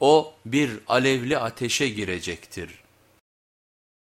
o bir alevli ateşe girecektir.